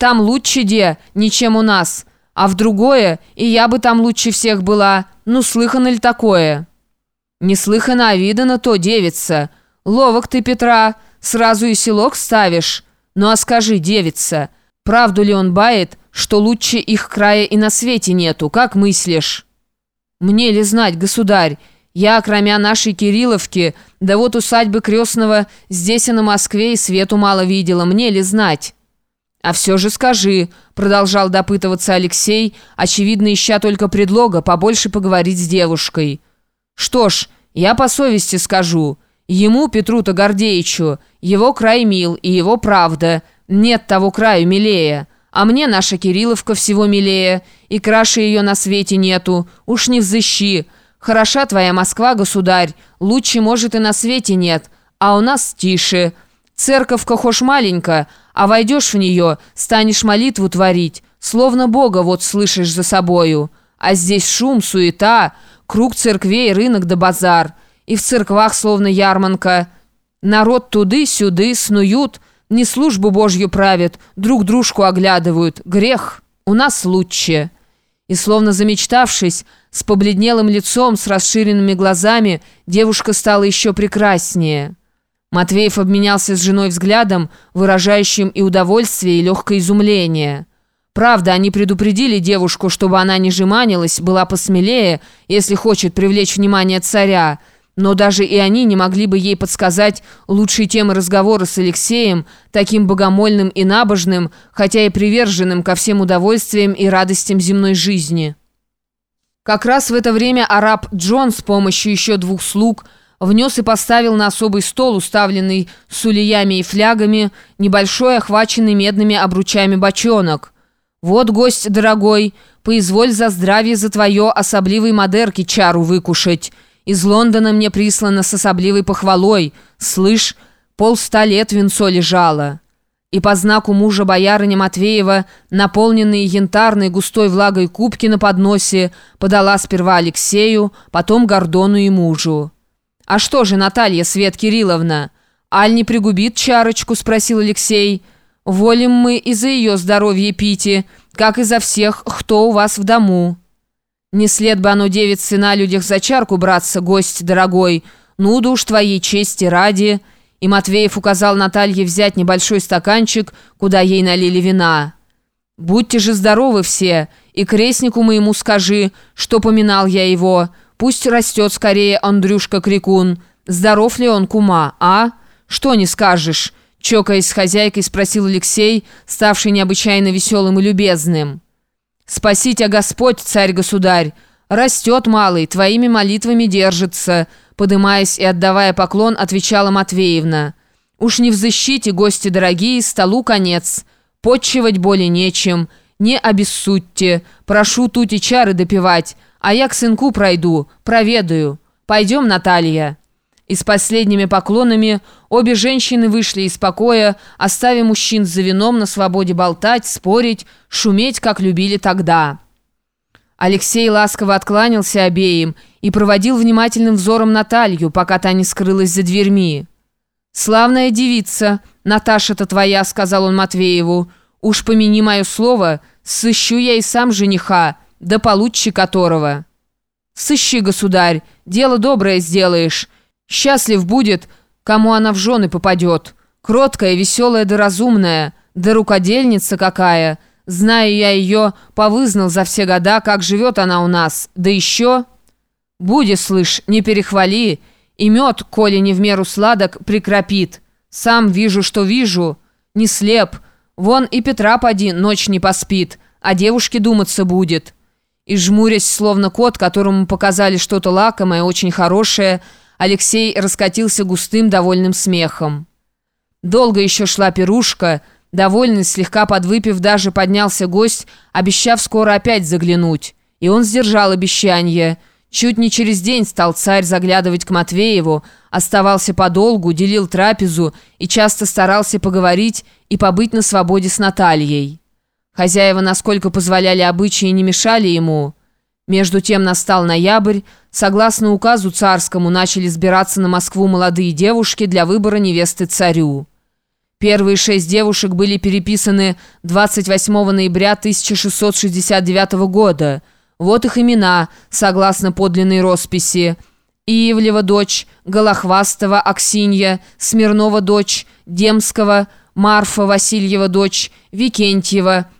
Там лучше де, ничем у нас. А в другое, и я бы там лучше всех была. Ну, слыхано ли такое?» «Не слыхано, а видано то, девица. Ловок ты, Петра, сразу и селок ставишь. Ну а скажи, девица, правду ли он бает, что лучше их края и на свете нету, как мыслишь?» «Мне ли знать, государь? Я, кроме нашей Кирилловки, да вот усадьбы крестного здесь и на Москве и свету мало видела, мне ли знать?» «А все же скажи», — продолжал допытываться Алексей, очевидно, ища только предлога побольше поговорить с девушкой. «Что ж, я по совести скажу. Ему, Петру-то Гордеичу, его край мил и его правда. Нет того краю милее. А мне наша Кирилловка всего милее, и краше ее на свете нету. Уж не взыщи. Хороша твоя Москва, государь, лучше, может, и на свете нет, а у нас тише». Церковка хошь маленькая, а войдешь в нее, станешь молитву творить, словно Бога вот слышишь за собою. А здесь шум, суета, круг церквей, рынок да базар. И в церквах словно ярманка. Народ туды-сюды снуют, не службу Божью правят, друг дружку оглядывают. Грех у нас лучше». И словно замечтавшись, с побледнелым лицом, с расширенными глазами, девушка стала еще прекраснее. Матвеев обменялся с женой взглядом, выражающим и удовольствие, и легкое изумление. Правда, они предупредили девушку, чтобы она не жеманилась, была посмелее, если хочет привлечь внимание царя, но даже и они не могли бы ей подсказать лучшие темы разговора с Алексеем, таким богомольным и набожным, хотя и приверженным ко всем удовольствиям и радостям земной жизни. Как раз в это время араб Джон с помощью еще двух слуг – внес и поставил на особый стол, уставленный сулиями и флягами, небольшой, охваченный медными обручами бочонок. «Вот, гость дорогой, поизволь за здравие за твое особливой модерки чару выкушать. Из Лондона мне прислано с особливой похвалой. Слышь, полста лет венцо лежало». И по знаку мужа боярыня Матвеева, наполненные янтарной густой влагой кубки на подносе, подала сперва Алексею, потом Гордону и мужу. «А что же, Наталья Свет Кирилловна, аль не пригубит чарочку?» – спросил Алексей. «Волим мы и за ее здоровье пити, как и за всех, кто у вас в дому». «Не след бы оно девицы на людях за чарку браться, гость дорогой, ну да уж твоей чести ради». И Матвеев указал Наталье взять небольшой стаканчик, куда ей налили вина. «Будьте же здоровы все, и крестнику моему скажи, что поминал я его». Пусть растет скорее Андрюшка Крикун. Здоров ли он, кума, а? Что не скажешь?» Чокаясь с хозяйкой, спросил Алексей, ставший необычайно веселым и любезным. «Спаси тебя Господь, царь-государь! Растет, малый, твоими молитвами держится!» Подымаясь и отдавая поклон, отвечала Матвеевна. «Уж не в защите, гости дорогие, столу конец. Подчивать более нечем. Не обессудьте. Прошу тут и чары допивать». А я к сынку пройду, проведаю. Пойдем, Наталья». И с последними поклонами обе женщины вышли из покоя, оставив мужчин за вином на свободе болтать, спорить, шуметь, как любили тогда. Алексей ласково откланялся обеим и проводил внимательным взором Наталью, пока та не скрылась за дверьми. «Славная девица, Наташа-то твоя», — сказал он Матвееву. «Уж помяни мое слово, сыщу я и сам жениха» да получше которого. Сыщи, государь, дело доброе сделаешь. Счастлив будет, кому она в жены попадет. Кроткая, веселая да разумная, да рукодельница какая. Знаю я ее, повызнал за все года, как живет она у нас. Да еще... Буди, слышь, не перехвали, и мед, коли не в меру сладок, прикропит. Сам вижу, что вижу, не слеп. Вон и Петра поди ночь не поспит, а девушке думаться будет». И жмурясь, словно кот, которому показали что-то лакомое, очень хорошее, Алексей раскатился густым довольным смехом. Долго еще шла пирушка, довольный, слегка подвыпив, даже поднялся гость, обещав скоро опять заглянуть. И он сдержал обещание. Чуть не через день стал царь заглядывать к Матвееву, оставался подолгу, делил трапезу и часто старался поговорить и побыть на свободе с Натальей. Хозяева, насколько позволяли обычаи, не мешали ему. Между тем настал ноябрь. Согласно указу царскому, начали сбираться на Москву молодые девушки для выбора невесты царю. Первые шесть девушек были переписаны 28 ноября 1669 года. Вот их имена, согласно подлинной росписи. Иевлева дочь, Голохвастова Аксинья, Смирнова дочь, Демского, Марфа Васильева дочь, Викентьева –